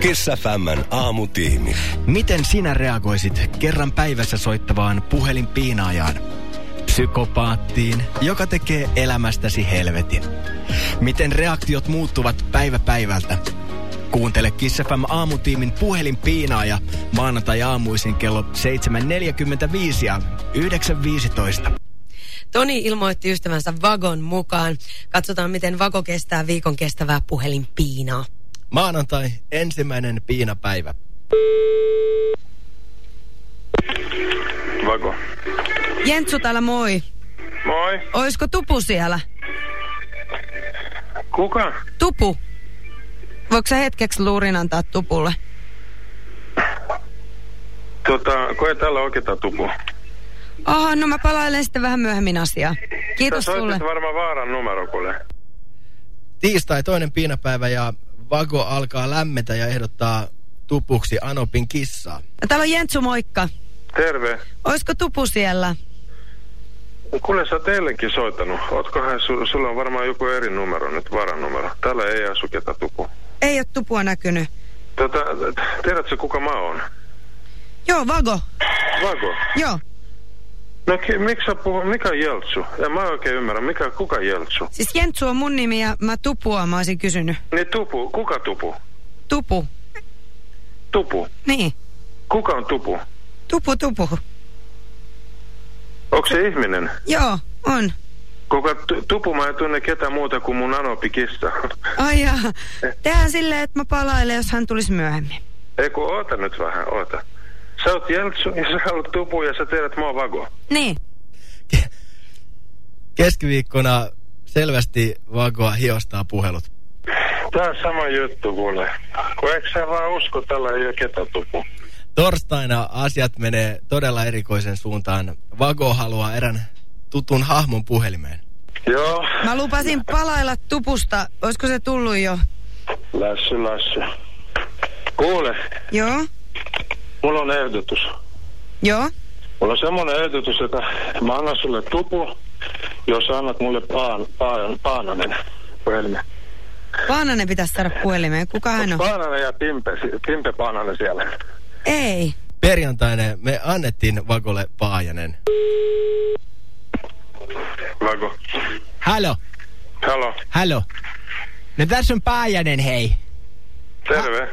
Kiss FMn aamutiimi. Miten sinä reagoisit kerran päivässä soittavaan puhelinpiinaajaan? Psykopaattiin, joka tekee elämästäsi helvetin. Miten reaktiot muuttuvat päivä päivältä? Kuuntele Kiss FM aamutiimin puhelinpiinaaja maanantai aamuisin kello 7.45 ja 9.15. Toni ilmoitti ystävänsä Vagon mukaan. Katsotaan, miten Vago kestää viikon kestävää puhelinpiinaa. Maanantai, ensimmäinen piinapäivä. Vago. Jentsu täällä moi. Moi. Oisko Tupu siellä? Kuka? Tupu. Voiko sä hetkeksi luurin antaa Tupulle? Tota, koe täällä oikeeta tupu. Aha, no mä palailen sitten vähän myöhemmin asiaa. Kiitos Sä sulle. varmaan vaaran numero, kuule. Tiistai, toinen piinapäivä ja Vago alkaa lämmetä ja ehdottaa tupuksi Anopin kissaa. Täällä on Jentsu, moikka. Terve. Oisko Tupu siellä? Kuule, sä oot teillekin soittanut. Ootkohan, su, sulla on varmaan joku eri numero nyt, vaaran numero. Täällä ei asu ketä tupu. Ei ole Tupua näkynyt. Tota, tiedätkö kuka mä oon? Joo, Vago. Vago. Joo. No ki, miksi sä puhut, mikä Jeltsu? Ja mä oikein ymmärrän, mikä, kuka Jeltsu? Siis Jentsu on mun nimi ja mä Tupua mä olisin kysynyt. Niin tupu, kuka tupu? Tupu. Tupu. Niin. Kuka on tupu? Tupu, tupu. Onko se ihminen? Joo, on. Kuka tu, tupu mä en tunne ketään muuta kuin mun Anopi kissa. Ai jaa. Tehdään silleen, että mä palailen, jos hän tulisi myöhemmin. Ei kun oota nyt vähän, oota. Oot Jeltsu ja sä oot tupu ja sä tiedät oon Vago. Niin. Keskiviikkona selvästi Vagoa hiostaa puhelut. Tää on sama juttu kuule. Kun eikö sä vaan usko, tällä ei ole ketä tupu. Torstaina asiat menee todella erikoisen suuntaan. Vago haluaa erän tutun hahmon puhelimeen. Joo, Mä lupasin palailla Tupusta. Olisiko se tullut jo? lässy, lässy. Kuule, Joo. Mulla on ehdotus. Joo. Mulla on semmonen ehdotus, että mä annan sulle tupu, jos annat mulle paan, paan, paananen puhelimen. Paananen pitäisi saada puhelimeen. Kuka hän on? Paananen ja Pimpe, Pimpe Paananen siellä. Ei. Perjantaina me annettiin Vagolle Paajanen. Vago. Halo, Halo, halo. No tässä on Paajanen, hei. terve.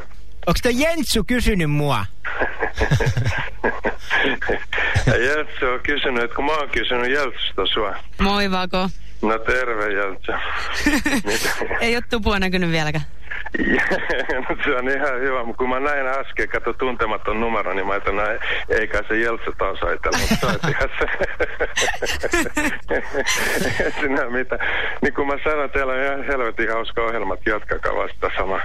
Onks toi Jentsu kysynyt mua? Ja Jeltsu on kysynyt, että kun mä oon kysynyt Jeltsusta sua. Moi Vago. No terve Jeltsu. Mitä? Ei ole Tupua näkynyt vieläkään. se on ihan hyvä, mutta kun mä näin äsken, kato tuntematon numero, niin mä ajattelin, että ei kai se Jeltsu taas soitella, mutta se. Sinä mitä. Niin kuin mä sanoin, teillä on ihan helvetin hauska ohjelmat, jatkakaa vasta sama.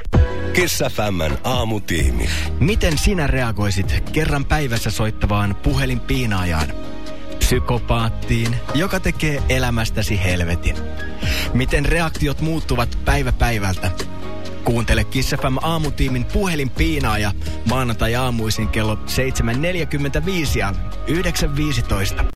Kiss FMn aamutiimi. Miten sinä reagoisit kerran päivässä soittavaan puhelinpiinaajaan? Psykopaattiin, joka tekee elämästäsi helvetin. Miten reaktiot muuttuvat päivä päivältä? Kuuntele Kiss FM aamutiimin puhelinpiinaaja maanantai aamuisin kello 7.45 ja 9.15.